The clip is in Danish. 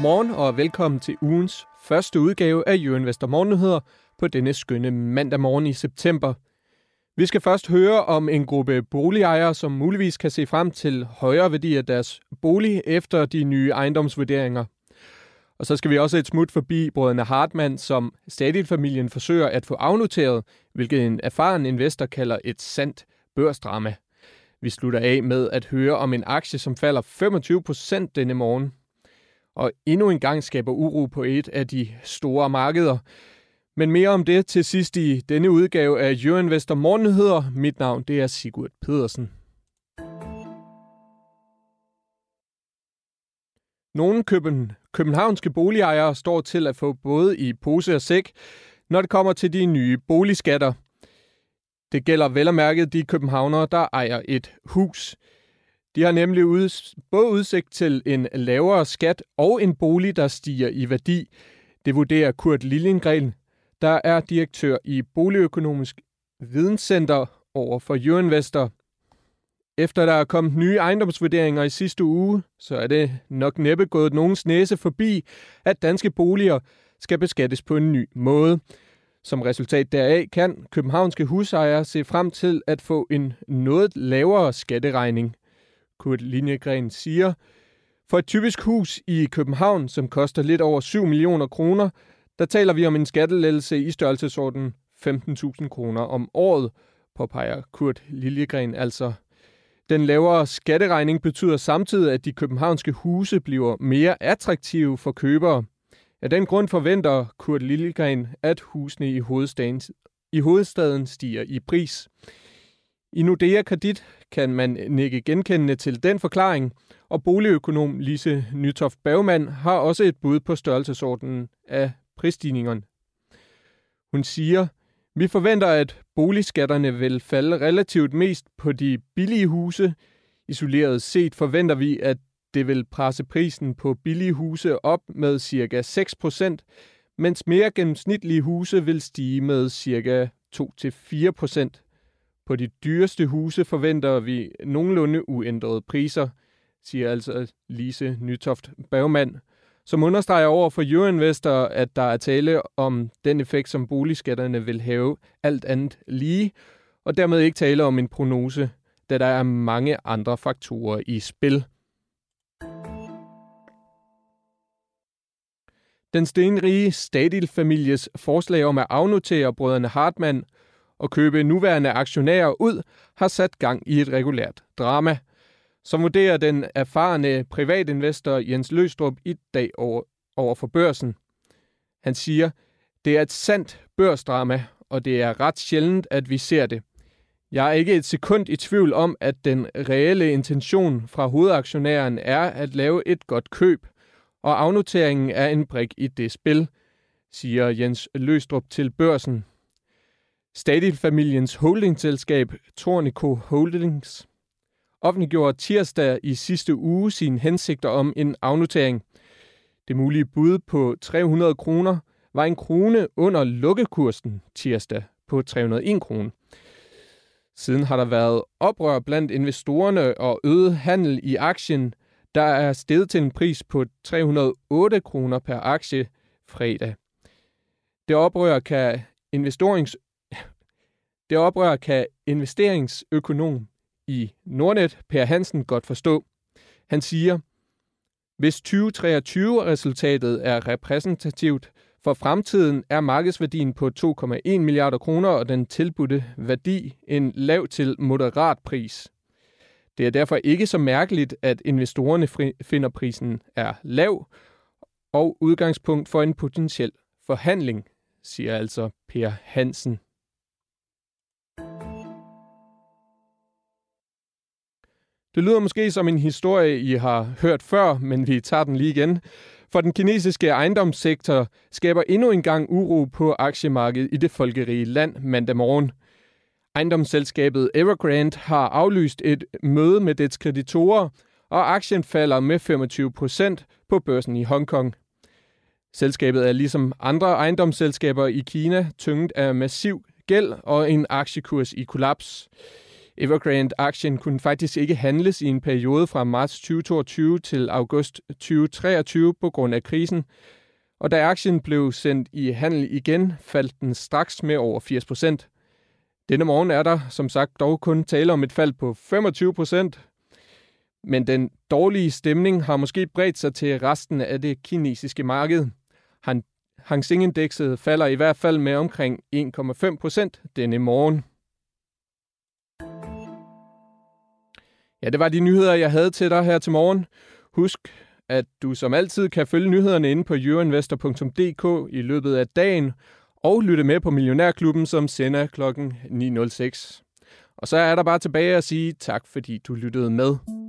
Godmorgen og velkommen til ugens første udgave af Jørgen Vester Morgennyheder på denne skønne mandag morgen i september. Vi skal først høre om en gruppe boligejere, som muligvis kan se frem til højere værdi af deres bolig efter de nye ejendomsvurderinger. Og så skal vi også et smut forbi brødrene Hartmann, som stadig familien forsøger at få afnoteret, hvilket en erfaren investor kalder et sandt børsdrama. Vi slutter af med at høre om en aktie, som falder 25 procent denne morgen. Og endnu en gang skaber uro på et af de store markeder. Men mere om det til sidst i denne udgave af Jørgen Vester Mit navn det er Sigurd Pedersen. Nogle køben, københavnske boligejere står til at få både i pose og sæk, når det kommer til de nye boligskatter. Det gælder vel og mærket de københavnere, der ejer et hus. De har nemlig uds- både udsigt til en lavere skat og en bolig, der stiger i værdi. Det vurderer Kurt Liljengren, der er direktør i Boligøkonomisk Videnscenter over for Jørinvestor. Efter der er kommet nye ejendomsvurderinger i sidste uge, så er det nok næppe gået nogens næse forbi, at danske boliger skal beskattes på en ny måde. Som resultat deraf kan københavnske husejere se frem til at få en noget lavere skatteregning. Kurt Linjegren siger, for et typisk hus i København, som koster lidt over 7 millioner kroner, der taler vi om en skattelettelse i størrelsesorden 15.000 kroner om året, påpeger Kurt Liljegren altså. Den lavere skatteregning betyder samtidig, at de københavnske huse bliver mere attraktive for købere. Af den grund forventer Kurt Liljegren, at husene i hovedstaden, i hovedstaden stiger i pris. I Nordea Kredit kan man nikke genkendende til den forklaring, og boligøkonom Lise Nytoft Bergmann har også et bud på størrelsesordenen af prisstigningerne. Hun siger, vi forventer, at boligskatterne vil falde relativt mest på de billige huse. Isoleret set forventer vi, at det vil presse prisen på billige huse op med ca. 6%, mens mere gennemsnitlige huse vil stige med ca. 2-4%. På de dyreste huse forventer vi nogenlunde uændrede priser, siger altså Lise Nytoft Bergmann, som understreger over for Euroinvestor, at der er tale om den effekt, som boligskatterne vil have alt andet lige, og dermed ikke tale om en prognose, da der er mange andre faktorer i spil. Den stenrige Stadil-families forslag om at afnotere brødrene Hartmann og købe nuværende aktionærer ud har sat gang i et regulært drama – som vurderer den erfarne privatinvestor Jens Løstrup i dag over, over for børsen. Han siger, det er et sandt børsdrama, og det er ret sjældent, at vi ser det. Jeg er ikke et sekund i tvivl om, at den reelle intention fra hovedaktionæren er at lave et godt køb, og afnoteringen er en brik i det spil, siger Jens Løstrup til børsen. Stadil-familiens holdingselskab Tornico Holdings offentliggjorde tirsdag i sidste uge sine hensigter om en afnotering. Det mulige bud på 300 kroner var en krone under lukkekursen tirsdag på 301 kroner. Siden har der været oprør blandt investorerne og øget handel i aktien, der er steget til en pris på 308 kroner per aktie fredag. Det oprør kan investorings det oprør kan investeringsøkonom i Nordnet, Per Hansen, godt forstå. Han siger, hvis 2023-resultatet er repræsentativt for fremtiden, er markedsværdien på 2,1 milliarder kroner og den tilbudte værdi en lav til moderat pris. Det er derfor ikke så mærkeligt, at investorerne finder prisen er lav og udgangspunkt for en potentiel forhandling, siger altså Per Hansen. Det lyder måske som en historie, I har hørt før, men vi tager den lige igen. For den kinesiske ejendomssektor skaber endnu en gang uro på aktiemarkedet i det folkerige land mandag morgen. Ejendomsselskabet Evergrande har aflyst et møde med dets kreditorer, og aktien falder med 25 procent på børsen i Hongkong. Selskabet er ligesom andre ejendomsselskaber i Kina tynget af massiv gæld og en aktiekurs i kollaps. Evergrande-aktien kunne faktisk ikke handles i en periode fra marts 2022 til august 2023 på grund af krisen. Og da aktien blev sendt i handel igen, faldt den straks med over 80 procent. Denne morgen er der som sagt dog kun tale om et fald på 25 procent, men den dårlige stemning har måske bredt sig til resten af det kinesiske marked. Hang Seng-indekset falder i hvert fald med omkring 1,5 procent denne morgen. Ja, det var de nyheder, jeg havde til dig her til morgen. Husk, at du som altid kan følge nyhederne inde på euroinvestor.dk i løbet af dagen, og lytte med på Millionærklubben, som sender kl. 9.06. Og så er der bare tilbage at sige tak, fordi du lyttede med.